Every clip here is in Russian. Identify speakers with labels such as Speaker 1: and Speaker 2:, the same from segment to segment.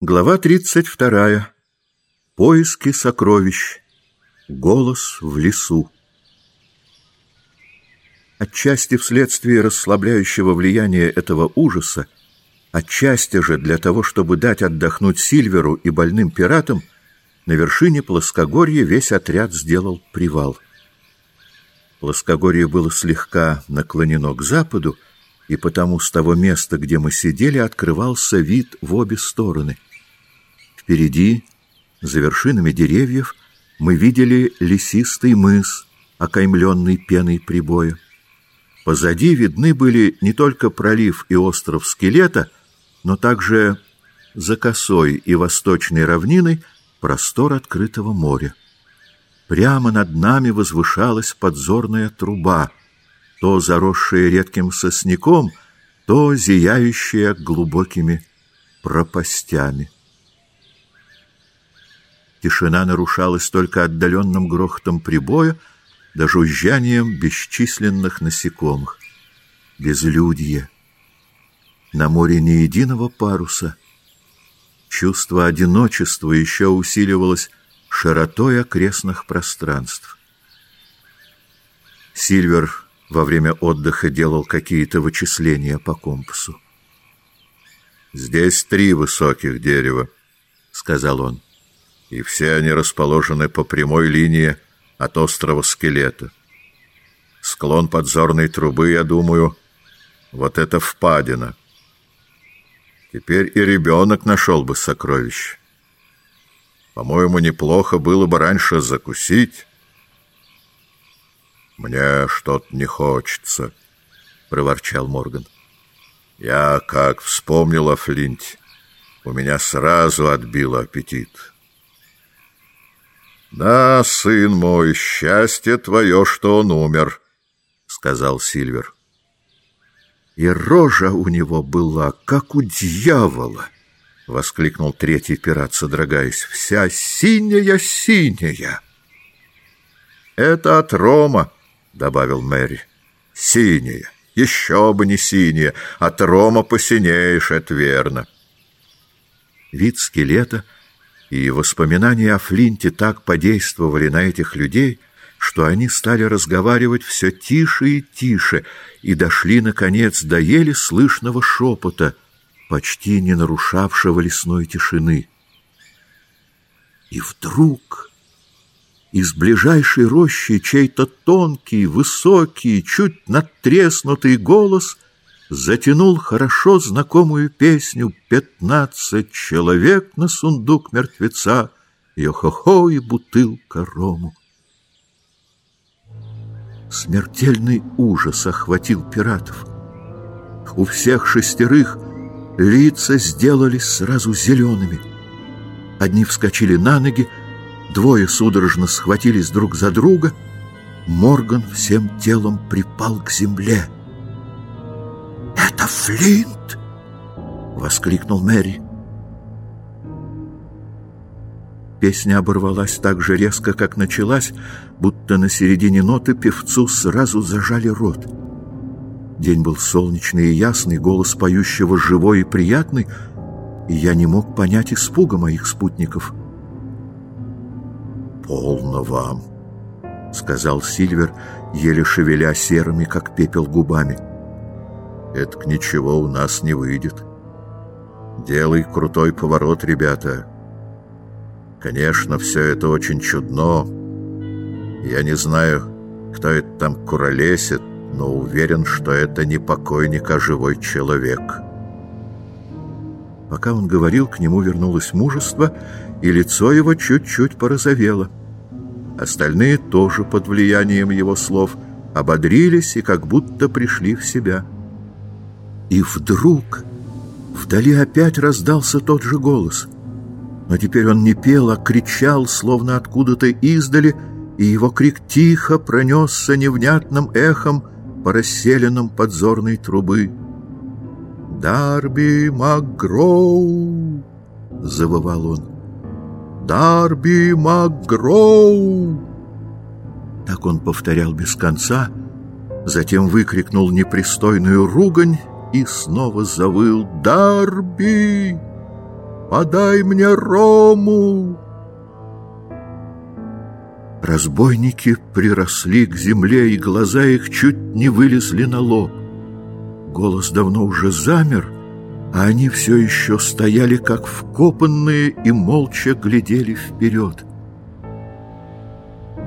Speaker 1: Глава 32. Поиски сокровищ. Голос в лесу. Отчасти вследствие расслабляющего влияния этого ужаса, отчасти же для того, чтобы дать отдохнуть Сильверу и больным пиратам, на вершине плоскогорья весь отряд сделал привал. Плоскогорье было слегка наклонено к западу, и потому с того места, где мы сидели, открывался вид в обе стороны — Впереди, за вершинами деревьев, мы видели лесистый мыс, окаймленный пеной прибоя. Позади видны были не только пролив и остров Скелета, но также за косой и восточной равниной простор открытого моря. Прямо над нами возвышалась подзорная труба, то заросшая редким сосняком, то зияющая глубокими пропастями. Тишина нарушалась только отдаленным грохотом прибоя да жужжанием бесчисленных насекомых. Безлюдье. На море ни единого паруса. Чувство одиночества еще усиливалось широтой окрестных пространств. Сильвер во время отдыха делал какие-то вычисления по компасу.
Speaker 2: «Здесь три высоких дерева», — сказал он и все они расположены по прямой линии от острова Скелета. Склон подзорной трубы, я думаю, вот это впадина. Теперь и ребенок нашел бы сокровище. По-моему, неплохо было бы раньше закусить. Мне что-то не хочется, — проворчал Морган. Я как вспомнил о Флинте, у меня сразу отбило аппетит. «Да, сын мой, счастье твое, что он умер», — сказал Сильвер.
Speaker 1: «И рожа у него была, как у дьявола!» — воскликнул третий пират, содрогаясь. «Вся синяя-синяя!»
Speaker 2: «Это от Рома», — добавил Мэри. «Синяя, еще бы не синяя, от Рома посинеешь, это верно».
Speaker 1: Вид скелета — и воспоминания о Флинте так подействовали на этих людей, что они стали разговаривать все тише и тише и дошли, наконец, до еле слышного шепота, почти не нарушавшего лесной тишины. И вдруг из ближайшей рощи чей-то тонкий, высокий, чуть надтреснутый голос — затянул хорошо знакомую песню «Пятнадцать человек на сундук мертвеца, йо-хо-хо и бутылка рому». Смертельный ужас охватил пиратов. У всех шестерых лица сделались сразу зелеными. Одни вскочили на ноги, двое судорожно схватились друг за друга. Морган всем телом припал к земле — «Это Флинт!» — воскликнул Мэри. Песня оборвалась так же резко, как началась, будто на середине ноты певцу сразу зажали рот. День был солнечный и ясный, голос поющего живой и приятный, и я не мог понять испуга моих спутников.
Speaker 2: «Полно вам!»
Speaker 1: — сказал Сильвер, еле шевеля серыми, как пепел, губами.
Speaker 2: Это ничего у нас не выйдет. Делай крутой поворот, ребята. Конечно, все это очень чудно. Я не знаю, кто это там куролесит, но уверен, что это не покойник, а живой человек.
Speaker 1: Пока он говорил, к нему вернулось мужество, и лицо его чуть-чуть порозовело. Остальные тоже под влиянием его слов ободрились и как будто пришли в себя. И вдруг вдали опять раздался тот же голос. Но теперь он не пел, а кричал, словно откуда-то издали, и его крик тихо пронесся невнятным эхом по расселенным подзорной трубы. «Дарби Макгроу!» — завывал он. «Дарби Макгроу!» Так он повторял без конца, затем выкрикнул непристойную ругань и снова завыл «Дарби!».
Speaker 2: Подай мне рому!»
Speaker 1: Разбойники приросли к земле, и глаза их чуть не вылезли на лоб. Голос давно уже замер, а они все еще стояли, как вкопанные, и молча глядели вперед.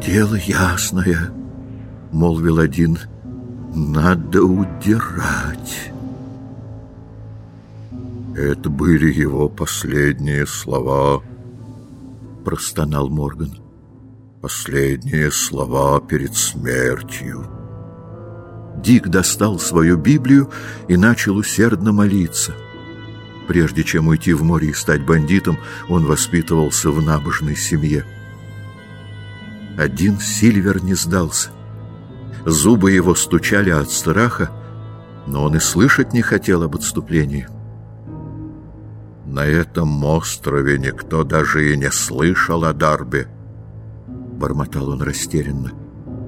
Speaker 1: «Дело ясное», — молвил один, — «надо удирать».
Speaker 2: «Это были его последние слова», — простонал Морган. «Последние слова перед смертью».
Speaker 1: Дик достал свою Библию и начал усердно молиться. Прежде чем уйти в море и стать бандитом, он воспитывался в набожной семье. Один Сильвер не сдался. Зубы его стучали от страха, но он и слышать не хотел об отступлении.
Speaker 2: «На этом острове никто даже и не слышал о Дарбе», — бормотал он растерянно.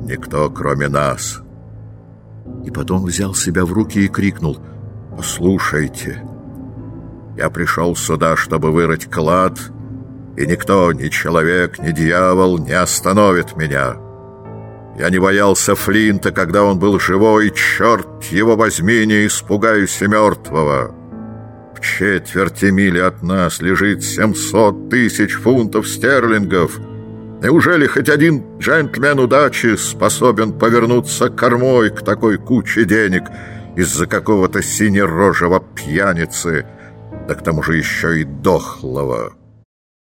Speaker 2: «Никто, кроме нас».
Speaker 1: И потом взял себя в руки и крикнул
Speaker 2: «Послушайте, я пришел сюда, чтобы вырыть клад, и никто, ни человек, ни дьявол не остановит меня». Я не боялся Флинта, когда он был живой, черт его возьми, не испугаюсь и мертвого четверти мили от нас лежит 700 тысяч фунтов стерлингов. Неужели хоть один джентльмен удачи способен повернуться кормой к такой куче денег из-за какого-то синерожего пьяницы, да к тому же еще и дохлого?»